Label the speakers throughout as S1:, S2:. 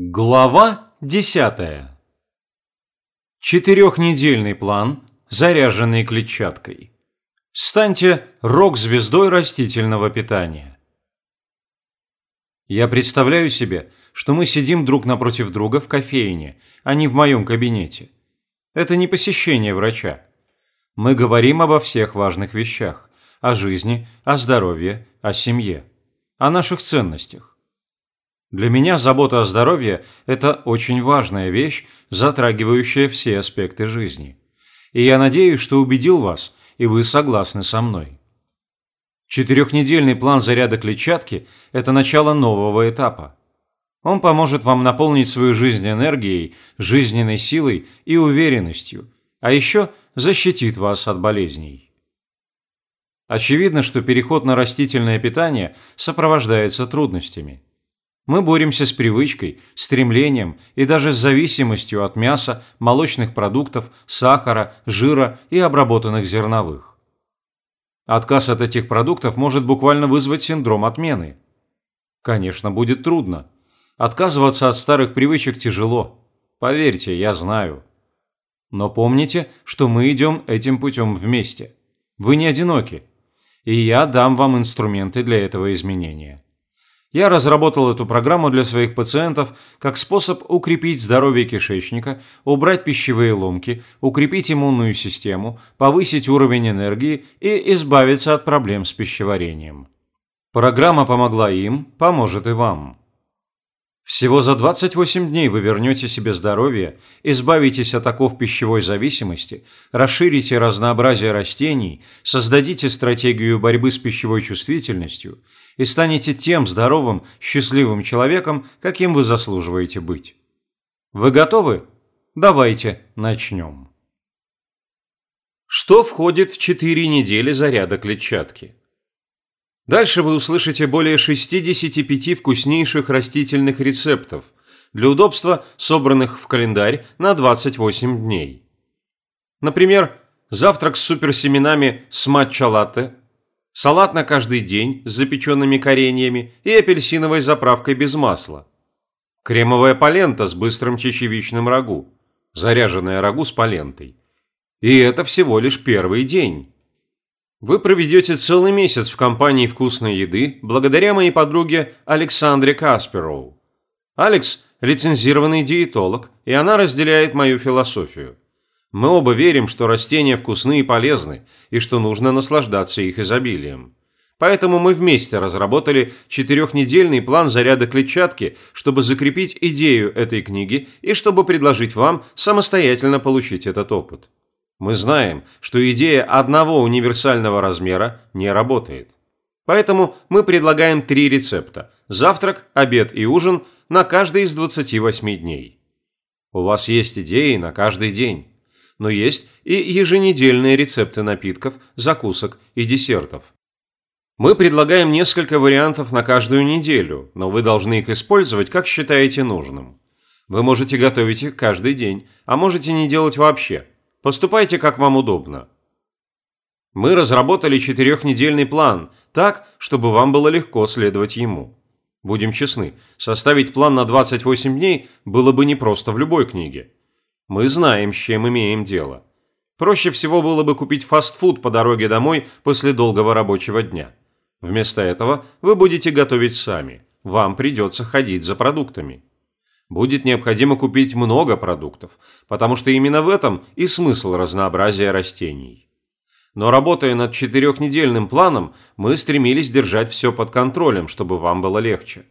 S1: Глава 10. Четырехнедельный план, заряженный клетчаткой. Станьте рок-звездой растительного питания. Я представляю себе, что мы сидим друг напротив друга в кофейне, а не в моем кабинете. Это не посещение врача. Мы говорим обо всех важных вещах. О жизни, о здоровье, о семье, о наших ценностях. Для меня забота о здоровье – это очень важная вещь, затрагивающая все аспекты жизни. И я надеюсь, что убедил вас, и вы согласны со мной. Четырехнедельный план заряда клетчатки – это начало нового этапа. Он поможет вам наполнить свою жизнь энергией, жизненной силой и уверенностью, а еще защитит вас от болезней. Очевидно, что переход на растительное питание сопровождается трудностями – мы боремся с привычкой, стремлением и даже с зависимостью от мяса, молочных продуктов, сахара, жира и обработанных зерновых. Отказ от этих продуктов может буквально вызвать синдром отмены. Конечно, будет трудно. Отказываться от старых привычек тяжело. Поверьте, я знаю. Но помните, что мы идем этим путем вместе. Вы не одиноки. И я дам вам инструменты для этого изменения. Я разработал эту программу для своих пациентов как способ укрепить здоровье кишечника, убрать пищевые ломки, укрепить иммунную систему, повысить уровень энергии и избавиться от проблем с пищеварением. Программа помогла им, поможет и вам. Всего за 28 дней вы вернете себе здоровье, избавитесь от оков пищевой зависимости, расширите разнообразие растений, создадите стратегию борьбы с пищевой чувствительностью и станете тем здоровым, счастливым человеком, каким вы заслуживаете быть. Вы готовы? Давайте начнем. Что входит в 4 недели заряда клетчатки? Дальше вы услышите более 65 вкуснейших растительных рецептов, для удобства собранных в календарь на 28 дней. Например, завтрак с суперсеменами с матча-латте, салат на каждый день с запеченными кореньями и апельсиновой заправкой без масла, кремовая полента с быстрым чечевичным рагу, заряженная рагу с полентой. И это всего лишь первый день. Вы проведете целый месяц в компании вкусной еды благодаря моей подруге Александре Каспероу. Алекс – лицензированный диетолог, и она разделяет мою философию. Мы оба верим, что растения вкусны и полезны, и что нужно наслаждаться их изобилием. Поэтому мы вместе разработали четырехнедельный план заряда клетчатки, чтобы закрепить идею этой книги и чтобы предложить вам самостоятельно получить этот опыт. Мы знаем, что идея одного универсального размера не работает. Поэтому мы предлагаем три рецепта – завтрак, обед и ужин на каждый из 28 дней. У вас есть идеи на каждый день. Но есть и еженедельные рецепты напитков, закусок и десертов. Мы предлагаем несколько вариантов на каждую неделю, но вы должны их использовать, как считаете нужным. Вы можете готовить их каждый день, а можете не делать вообще – Поступайте, как вам удобно. Мы разработали четырехнедельный план, так, чтобы вам было легко следовать ему. Будем честны, составить план на 28 дней было бы непросто в любой книге. Мы знаем, с чем имеем дело. Проще всего было бы купить фастфуд по дороге домой после долгого рабочего дня. Вместо этого вы будете готовить сами. Вам придется ходить за продуктами будет необходимо купить много продуктов, потому что именно в этом и смысл разнообразия растений. Но работая над четырехнедельным планом, мы стремились держать все под контролем, чтобы вам было легче.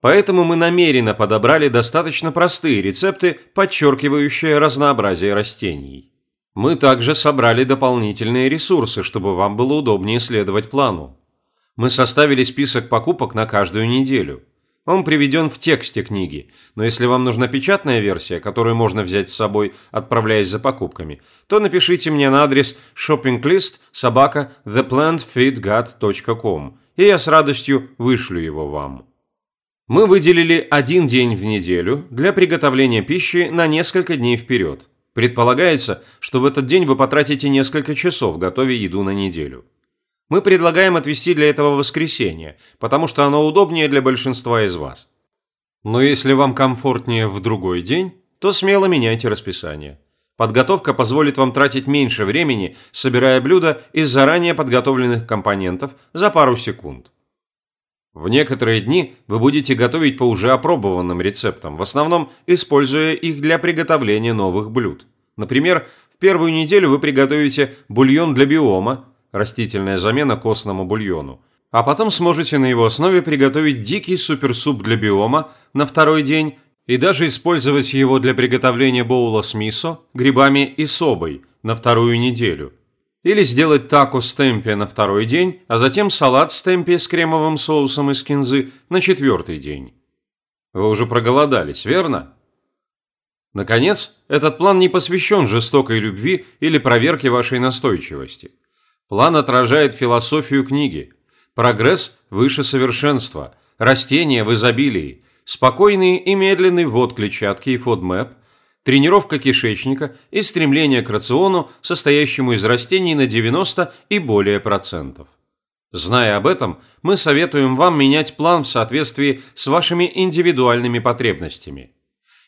S1: Поэтому мы намеренно подобрали достаточно простые рецепты, подчеркивающие разнообразие растений. Мы также собрали дополнительные ресурсы, чтобы вам было удобнее следовать плану. Мы составили список покупок на каждую неделю – он приведен в тексте книги, но если вам нужна печатная версия, которую можно взять с собой, отправляясь за покупками, то напишите мне на адрес shoppinglist собака theplantfeedgut.com, и я с радостью вышлю его вам. Мы выделили один день в неделю для приготовления пищи на несколько дней вперед. Предполагается, что в этот день вы потратите несколько часов, готовя еду на неделю. Мы предлагаем отвести для этого воскресенье, потому что оно удобнее для большинства из вас. Но если вам комфортнее в другой день, то смело меняйте расписание. Подготовка позволит вам тратить меньше времени, собирая блюда из заранее подготовленных компонентов за пару секунд. В некоторые дни вы будете готовить по уже опробованным рецептам, в основном используя их для приготовления новых блюд. Например, в первую неделю вы приготовите бульон для биома, растительная замена костному бульону, а потом сможете на его основе приготовить дикий суперсуп для биома на второй день и даже использовать его для приготовления боула с мисо, грибами и собой на вторую неделю. Или сделать тако с темпе на второй день, а затем салат с темпе с кремовым соусом из кинзы на четвертый день. Вы уже проголодались, верно? Наконец, этот план не посвящен жестокой любви или проверке вашей настойчивости. План отражает философию книги. Прогресс выше совершенства, растения в изобилии – спокойный и медленный ввод клетчатки и FODMAP, тренировка кишечника и стремление к рациону, состоящему из растений на 90 и более процентов. Зная об этом, мы советуем вам менять план в соответствии с вашими индивидуальными потребностями.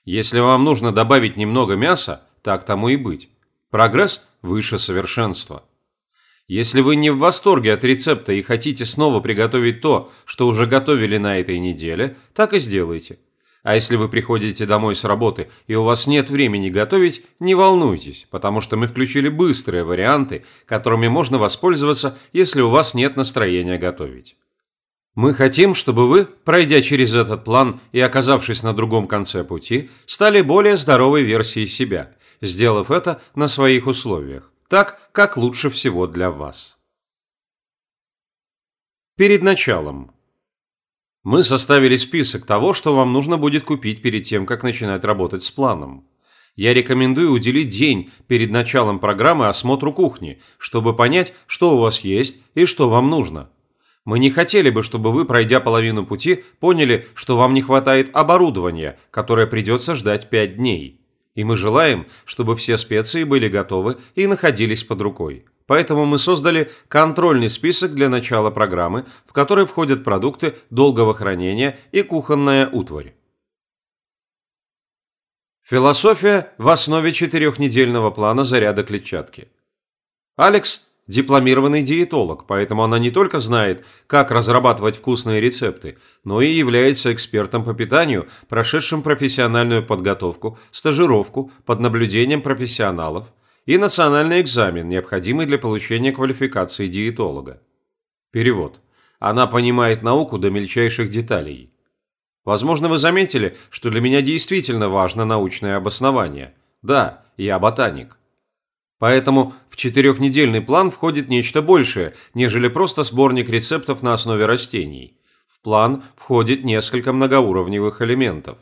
S1: Если вам нужно добавить немного мяса, так тому и быть. Прогресс выше совершенства. Если вы не в восторге от рецепта и хотите снова приготовить то, что уже готовили на этой неделе, так и сделайте. А если вы приходите домой с работы и у вас нет времени готовить, не волнуйтесь, потому что мы включили быстрые варианты, которыми можно воспользоваться, если у вас нет настроения готовить. Мы хотим, чтобы вы, пройдя через этот план и оказавшись на другом конце пути, стали более здоровой версией себя, сделав это на своих условиях так, как лучше всего для вас. Перед началом. Мы составили список того, что вам нужно будет купить перед тем, как начинать работать с планом. Я рекомендую уделить день перед началом программы осмотру кухни, чтобы понять, что у вас есть и что вам нужно. Мы не хотели бы, чтобы вы, пройдя половину пути, поняли, что вам не хватает оборудования, которое придется ждать 5 дней и мы желаем, чтобы все специи были готовы и находились под рукой. Поэтому мы создали контрольный список для начала программы, в который входят продукты долгого хранения и кухонная утварь. Философия в основе четырехнедельного плана заряда клетчатки. Алекс дипломированный диетолог, поэтому она не только знает, как разрабатывать вкусные рецепты, но и является экспертом по питанию, прошедшим профессиональную подготовку, стажировку под наблюдением профессионалов и национальный экзамен, необходимый для получения квалификации диетолога. Перевод. Она понимает науку до мельчайших деталей. Возможно, вы заметили, что для меня действительно важно научное обоснование. Да, я ботаник. Поэтому в четырехнедельный план входит нечто большее, нежели просто сборник рецептов на основе растений. В план входит несколько многоуровневых элементов.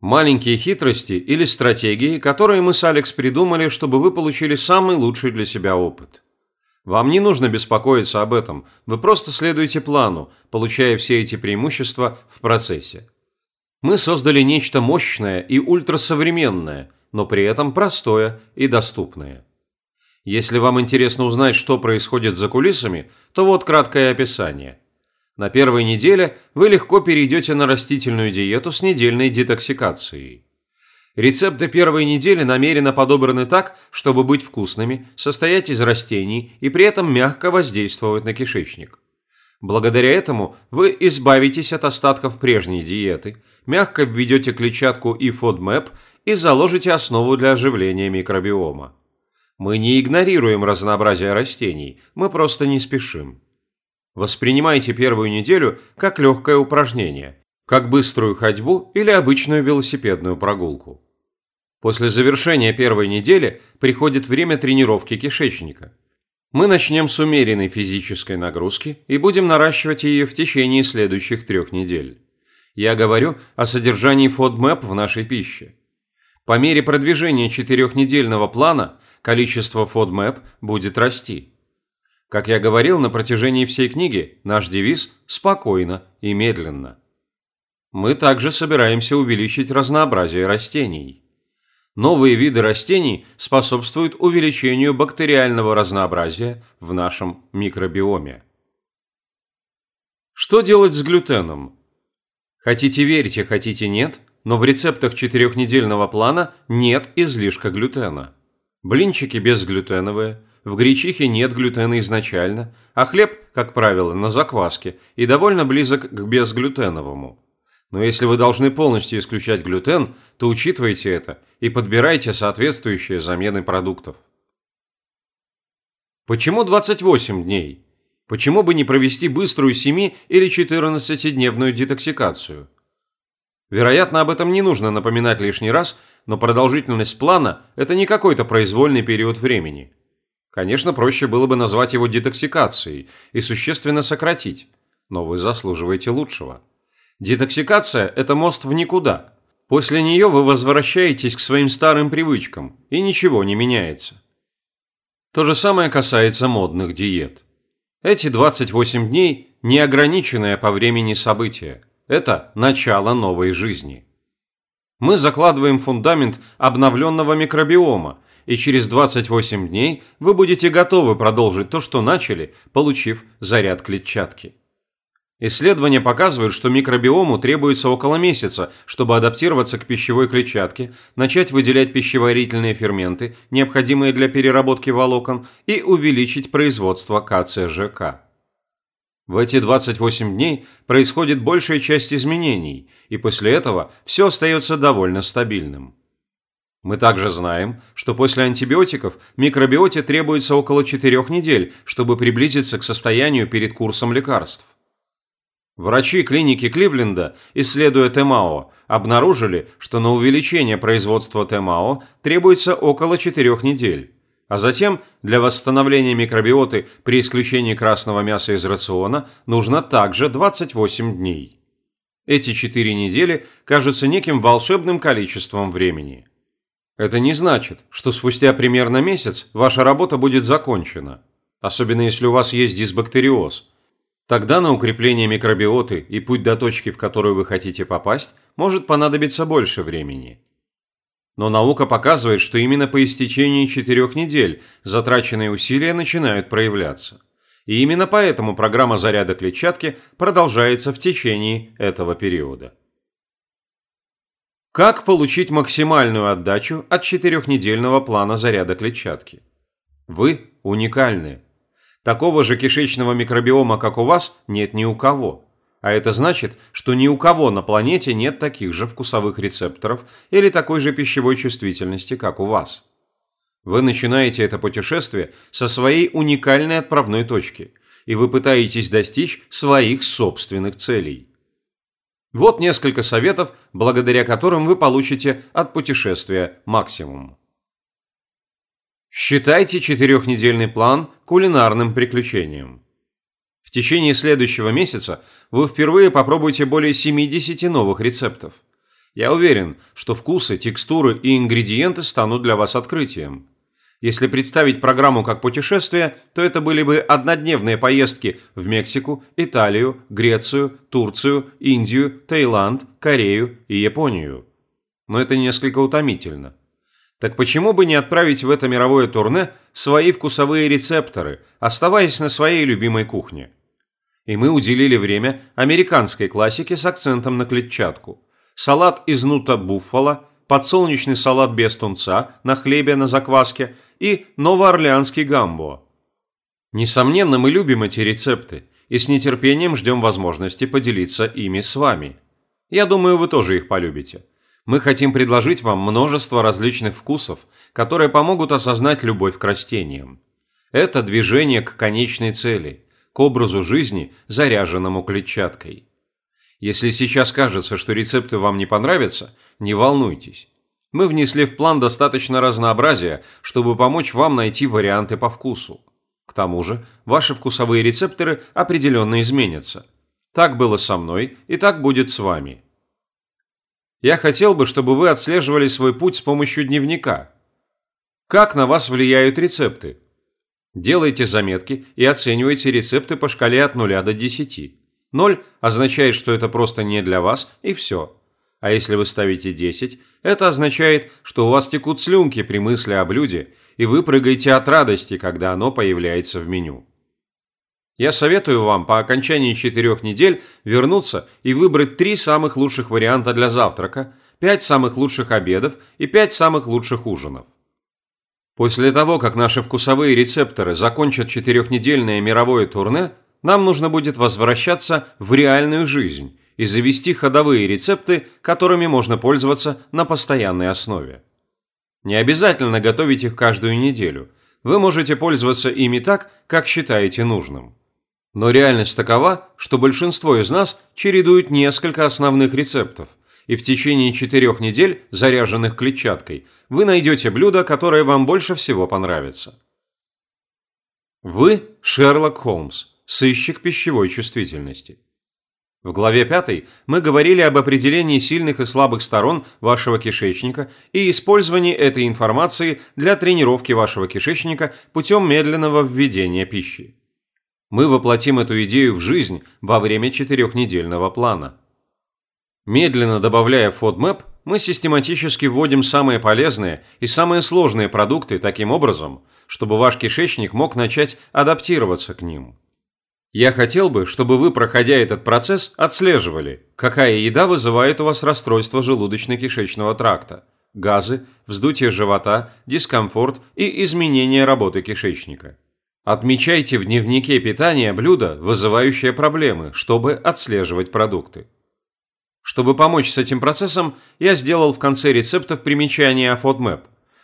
S1: Маленькие хитрости или стратегии, которые мы с Алекс придумали, чтобы вы получили самый лучший для себя опыт. Вам не нужно беспокоиться об этом, вы просто следуете плану, получая все эти преимущества в процессе. Мы создали нечто мощное и ультрасовременное – но при этом простое и доступное. Если вам интересно узнать, что происходит за кулисами, то вот краткое описание. На первой неделе вы легко перейдете на растительную диету с недельной детоксикацией. Рецепты первой недели намеренно подобраны так, чтобы быть вкусными, состоять из растений и при этом мягко воздействовать на кишечник. Благодаря этому вы избавитесь от остатков прежней диеты, мягко введете клетчатку и FODMAP и заложите основу для оживления микробиома. Мы не игнорируем разнообразие растений, мы просто не спешим. Воспринимайте первую неделю как легкое упражнение, как быструю ходьбу или обычную велосипедную прогулку. После завершения первой недели приходит время тренировки кишечника. Мы начнем с умеренной физической нагрузки и будем наращивать ее в течение следующих трех недель. Я говорю о содержании FODMAP в нашей пище. По мере продвижения четырехнедельного плана количество FODMAP будет расти. Как я говорил на протяжении всей книги, наш девиз «спокойно и медленно». Мы также собираемся увеличить разнообразие растений. Новые виды растений способствуют увеличению бактериального разнообразия в нашем микробиоме. Что делать с глютеном? Хотите верьте, хотите нет, но в рецептах четырехнедельного плана нет излишка глютена. Блинчики безглютеновые, в гречихе нет глютена изначально, а хлеб, как правило, на закваске и довольно близок к безглютеновому. Но если вы должны полностью исключать глютен, то учитывайте это и подбирайте соответствующие замены продуктов. Почему 28 дней? Почему бы не провести быструю 7 или 14-дневную детоксикацию? Вероятно, об этом не нужно напоминать лишний раз, но продолжительность плана – это не какой-то произвольный период времени. Конечно, проще было бы назвать его детоксикацией и существенно сократить, но вы заслуживаете лучшего. Детоксикация – это мост в никуда. После нее вы возвращаетесь к своим старым привычкам, и ничего не меняется. То же самое касается модных диет. Эти 28 дней – неограниченное по времени событие. Это начало новой жизни. Мы закладываем фундамент обновленного микробиома, и через 28 дней вы будете готовы продолжить то, что начали, получив заряд клетчатки. Исследования показывают, что микробиому требуется около месяца, чтобы адаптироваться к пищевой клетчатке, начать выделять пищеварительные ферменты, необходимые для переработки волокон, и увеличить производство КЦЖК. В эти 28 дней происходит большая часть изменений, и после этого все остается довольно стабильным. Мы также знаем, что после антибиотиков микробиоте требуется около 4 недель, чтобы приблизиться к состоянию перед курсом лекарств. Врачи клиники Кливленда, исследуя ТМАО, обнаружили, что на увеличение производства ТМАО требуется около 4 недель. А затем для восстановления микробиоты при исключении красного мяса из рациона нужно также 28 дней. Эти 4 недели кажутся неким волшебным количеством времени. Это не значит, что спустя примерно месяц ваша работа будет закончена, особенно если у вас есть дисбактериоз – Тогда на укрепление микробиоты и путь до точки, в которую вы хотите попасть, может понадобиться больше времени. Но наука показывает, что именно по истечении четырех недель затраченные усилия начинают проявляться. И именно поэтому программа заряда клетчатки продолжается в течение этого периода. Как получить максимальную отдачу от четырехнедельного плана заряда клетчатки? Вы уникальны. Такого же кишечного микробиома, как у вас, нет ни у кого. А это значит, что ни у кого на планете нет таких же вкусовых рецепторов или такой же пищевой чувствительности, как у вас. Вы начинаете это путешествие со своей уникальной отправной точки, и вы пытаетесь достичь своих собственных целей. Вот несколько советов, благодаря которым вы получите от путешествия максимум. Считайте четырехнедельный план кулинарным приключением. В течение следующего месяца вы впервые попробуете более 70 новых рецептов. Я уверен, что вкусы, текстуры и ингредиенты станут для вас открытием. Если представить программу как путешествие, то это были бы однодневные поездки в Мексику, Италию, Грецию, Турцию, Индию, Таиланд, Корею и Японию. Но это несколько утомительно. Так почему бы не отправить в это мировое турне свои вкусовые рецепторы, оставаясь на своей любимой кухне? И мы уделили время американской классике с акцентом на клетчатку. Салат из нута буффало, подсолнечный салат без тунца на хлебе на закваске и новоорлеанский гамбо. Несомненно, мы любим эти рецепты и с нетерпением ждем возможности поделиться ими с вами. Я думаю, вы тоже их полюбите мы хотим предложить вам множество различных вкусов, которые помогут осознать любовь к растениям. Это движение к конечной цели, к образу жизни, заряженному клетчаткой. Если сейчас кажется, что рецепты вам не понравятся, не волнуйтесь. Мы внесли в план достаточно разнообразия, чтобы помочь вам найти варианты по вкусу. К тому же, ваши вкусовые рецепторы определенно изменятся. Так было со мной и так будет с вами. Я хотел бы, чтобы вы отслеживали свой путь с помощью дневника. Как на вас влияют рецепты? Делайте заметки и оценивайте рецепты по шкале от 0 до 10. 0 означает, что это просто не для вас, и все. А если вы ставите 10, это означает, что у вас текут слюнки при мысли о блюде, и вы прыгаете от радости, когда оно появляется в меню. Я советую вам по окончании четырех недель вернуться и выбрать три самых лучших варианта для завтрака, пять самых лучших обедов и пять самых лучших ужинов. После того, как наши вкусовые рецепторы закончат четырехнедельное мировое турне, нам нужно будет возвращаться в реальную жизнь и завести ходовые рецепты, которыми можно пользоваться на постоянной основе. Не обязательно готовить их каждую неделю. Вы можете пользоваться ими так, как считаете нужным. Но реальность такова, что большинство из нас чередуют несколько основных рецептов, и в течение четырех недель, заряженных клетчаткой, вы найдете блюдо, которое вам больше всего понравится. Вы – Шерлок Холмс, сыщик пищевой чувствительности. В главе 5 мы говорили об определении сильных и слабых сторон вашего кишечника и использовании этой информации для тренировки вашего кишечника путем медленного введения пищи. Мы воплотим эту идею в жизнь во время четырехнедельного плана. Медленно добавляя FODMAP, мы систематически вводим самые полезные и самые сложные продукты таким образом, чтобы ваш кишечник мог начать адаптироваться к ним. Я хотел бы, чтобы вы, проходя этот процесс, отслеживали, какая еда вызывает у вас расстройство желудочно-кишечного тракта, газы, вздутие живота, дискомфорт и изменение работы кишечника. Отмечайте в дневнике питания блюда, вызывающие проблемы, чтобы отслеживать продукты. Чтобы помочь с этим процессом, я сделал в конце рецептов примечания о FODMAP.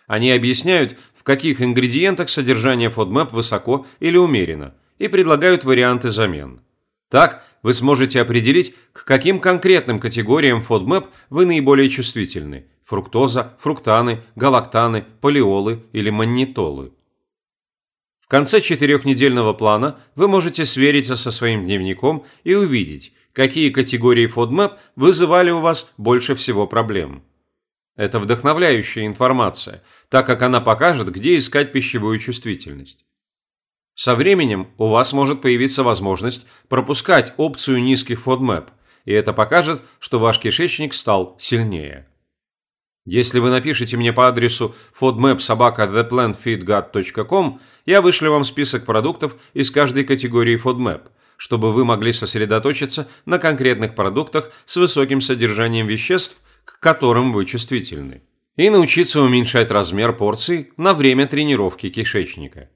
S1: Они объясняют, в каких ингредиентах содержание FODMAP высоко или умеренно, и предлагают варианты замен. Так, вы сможете определить, к каким конкретным категориям FODMAP вы наиболее чувствительны – фруктоза, фруктаны, галактаны, полиолы или маннитолы. В конце четырехнедельного плана вы можете свериться со своим дневником и увидеть, какие категории FODMAP вызывали у вас больше всего проблем. Это вдохновляющая информация, так как она покажет, где искать пищевую чувствительность. Со временем у вас может появиться возможность пропускать опцию низких FODMAP, и это покажет, что ваш кишечник стал сильнее. Если вы напишите мне по адресу fodmapsobaka.theplantfeedgut.com, я вышлю вам список продуктов из каждой категории FODMAP, чтобы вы могли сосредоточиться на конкретных продуктах с высоким содержанием веществ, к которым вы чувствительны, и научиться уменьшать размер порций на время тренировки кишечника.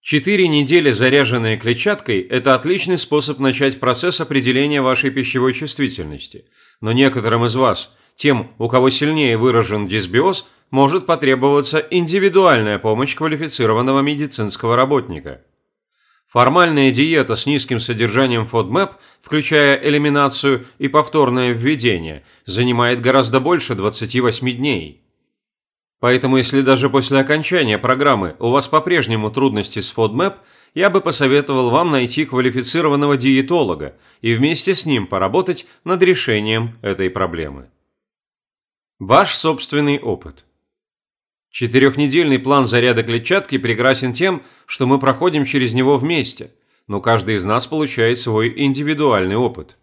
S1: Четыре недели, заряженные клетчаткой, это отличный способ начать процесс определения вашей пищевой чувствительности, но некоторым из вас – тем, у кого сильнее выражен дисбиоз, может потребоваться индивидуальная помощь квалифицированного медицинского работника. Формальная диета с низким содержанием FODMAP, включая элиминацию и повторное введение, занимает гораздо больше 28 дней. Поэтому если даже после окончания программы у вас по-прежнему трудности с FODMAP, я бы посоветовал вам найти квалифицированного диетолога и вместе с ним поработать над решением этой проблемы. Ваш собственный опыт. Четырехнедельный план заряда клетчатки прекрасен тем, что мы проходим через него вместе, но каждый из нас получает свой индивидуальный опыт.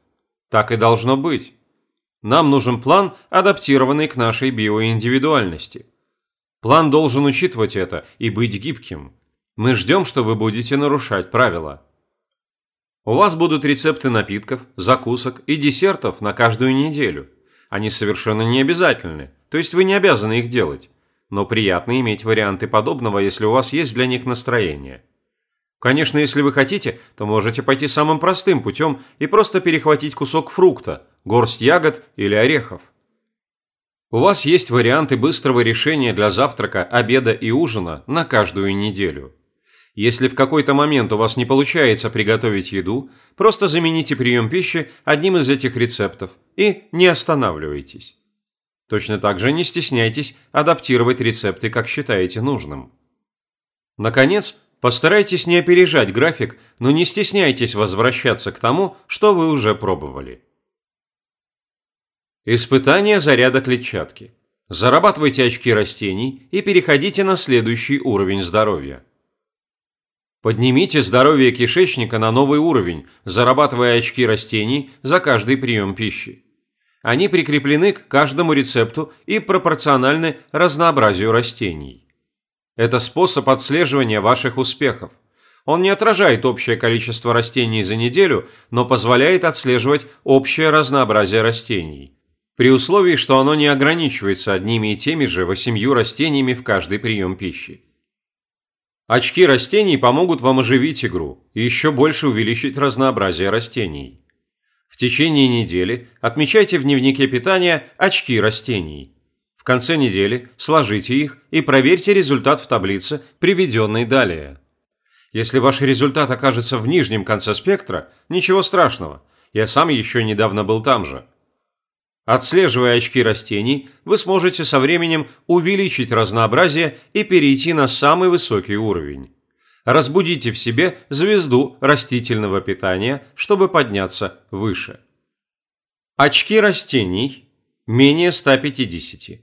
S1: Так и должно быть. Нам нужен план, адаптированный к нашей биоиндивидуальности. План должен учитывать это и быть гибким. Мы ждем, что вы будете нарушать правила. У вас будут рецепты напитков, закусок и десертов на каждую неделю – они совершенно не обязательны, то есть вы не обязаны их делать. Но приятно иметь варианты подобного, если у вас есть для них настроение. Конечно, если вы хотите, то можете пойти самым простым путем и просто перехватить кусок фрукта, горсть ягод или орехов. У вас есть варианты быстрого решения для завтрака, обеда и ужина на каждую неделю. Если в какой-то момент у вас не получается приготовить еду, просто замените прием пищи одним из этих рецептов и не останавливайтесь. Точно так же не стесняйтесь адаптировать рецепты, как считаете нужным. Наконец, постарайтесь не опережать график, но не стесняйтесь возвращаться к тому, что вы уже пробовали. Испытание заряда клетчатки. Зарабатывайте очки растений и переходите на следующий уровень здоровья. Поднимите здоровье кишечника на новый уровень, зарабатывая очки растений за каждый прием пищи. Они прикреплены к каждому рецепту и пропорциональны разнообразию растений. Это способ отслеживания ваших успехов. Он не отражает общее количество растений за неделю, но позволяет отслеживать общее разнообразие растений. При условии, что оно не ограничивается одними и теми же восемью растениями в каждый прием пищи. Очки растений помогут вам оживить игру и еще больше увеличить разнообразие растений. В течение недели отмечайте в дневнике питания очки растений. В конце недели сложите их и проверьте результат в таблице, приведенной далее. Если ваш результат окажется в нижнем конце спектра, ничего страшного, я сам еще недавно был там же. Отслеживая очки растений, вы сможете со временем увеличить разнообразие и перейти на самый высокий уровень. Разбудите в себе звезду растительного питания, чтобы подняться выше. Очки растений менее 150.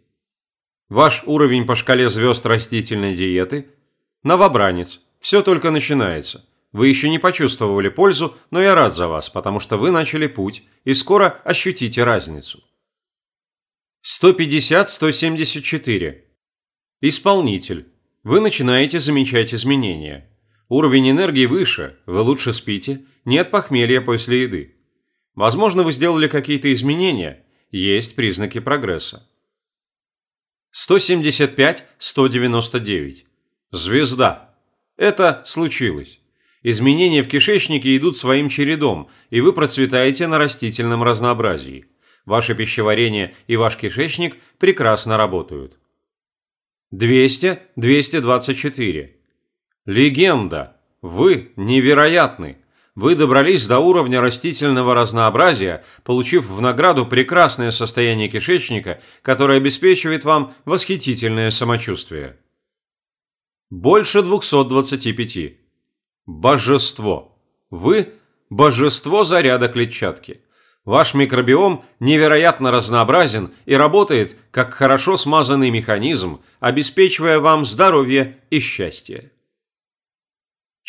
S1: Ваш уровень по шкале звезд растительной диеты – новобранец – все только начинается. Вы еще не почувствовали пользу, но я рад за вас, потому что вы начали путь и скоро ощутите разницу. 150-174. Исполнитель. Вы начинаете замечать изменения. Уровень энергии выше, вы лучше спите, нет похмелья после еды. Возможно, вы сделали какие-то изменения, есть признаки прогресса. 175-199. Звезда. Это случилось. Изменения в кишечнике идут своим чередом, и вы процветаете на растительном разнообразии. Ваше пищеварение и ваш кишечник прекрасно работают. 200-224. Легенда. Вы невероятны. Вы добрались до уровня растительного разнообразия, получив в награду прекрасное состояние кишечника, которое обеспечивает вам восхитительное самочувствие. Больше 225. Божество. Вы – божество заряда клетчатки. Ваш микробиом невероятно разнообразен и работает как хорошо смазанный механизм, обеспечивая вам здоровье и счастье.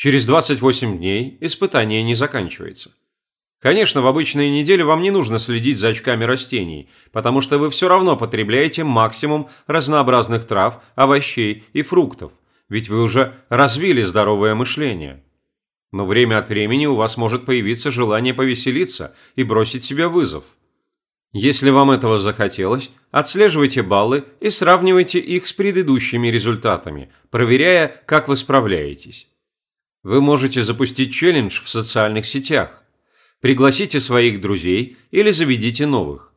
S1: Через 28 дней испытание не заканчивается. Конечно, в обычные недели вам не нужно следить за очками растений, потому что вы все равно потребляете максимум разнообразных трав, овощей и фруктов ведь вы уже развили здоровое мышление. Но время от времени у вас может появиться желание повеселиться и бросить себе вызов. Если вам этого захотелось, отслеживайте баллы и сравнивайте их с предыдущими результатами, проверяя, как вы справляетесь. Вы можете запустить челлендж в социальных сетях. Пригласите своих друзей или заведите новых.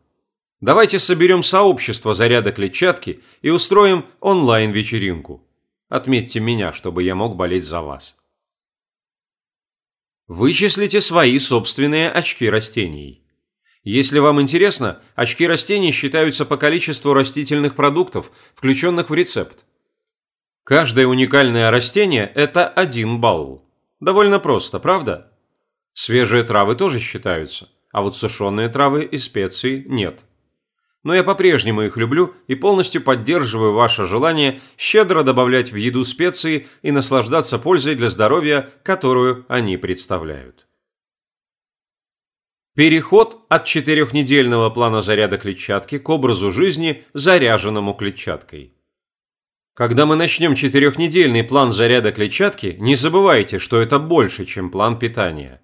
S1: Давайте соберем сообщество заряда клетчатки и устроим онлайн-вечеринку. Отметьте меня, чтобы я мог болеть за вас. Вычислите свои собственные очки растений. Если вам интересно, очки растений считаются по количеству растительных продуктов, включенных в рецепт. Каждое уникальное растение – это один балл. Довольно просто, правда? Свежие травы тоже считаются, а вот сушеные травы и специи нет но я по-прежнему их люблю и полностью поддерживаю ваше желание щедро добавлять в еду специи и наслаждаться пользой для здоровья, которую они представляют. Переход от четырехнедельного плана заряда клетчатки к образу жизни, заряженному клетчаткой. Когда мы начнем четырехнедельный план заряда клетчатки, не забывайте, что это больше, чем план питания.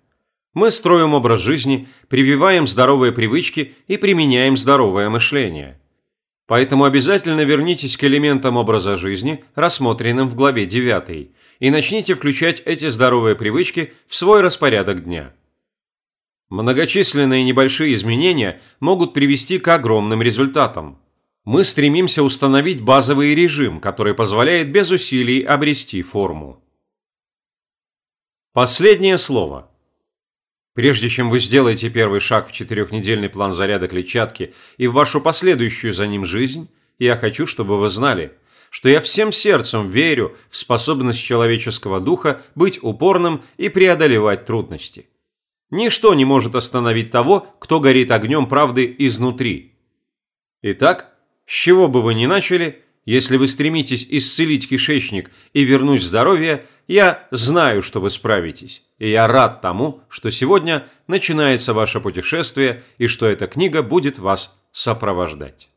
S1: Мы строим образ жизни, прививаем здоровые привычки и применяем здоровое мышление. Поэтому обязательно вернитесь к элементам образа жизни, рассмотренным в главе 9, и начните включать эти здоровые привычки в свой распорядок дня. Многочисленные небольшие изменения могут привести к огромным результатам. Мы стремимся установить базовый режим, который позволяет без усилий обрести форму. Последнее слово – Прежде чем вы сделаете первый шаг в четырехнедельный план заряда клетчатки и в вашу последующую за ним жизнь, я хочу, чтобы вы знали, что я всем сердцем верю в способность человеческого духа быть упорным и преодолевать трудности. Ничто не может остановить того, кто горит огнем правды изнутри. Итак, с чего бы вы ни начали, если вы стремитесь исцелить кишечник и вернуть здоровье, я знаю, что вы справитесь, и я рад тому, что сегодня начинается ваше путешествие и что эта книга будет вас сопровождать.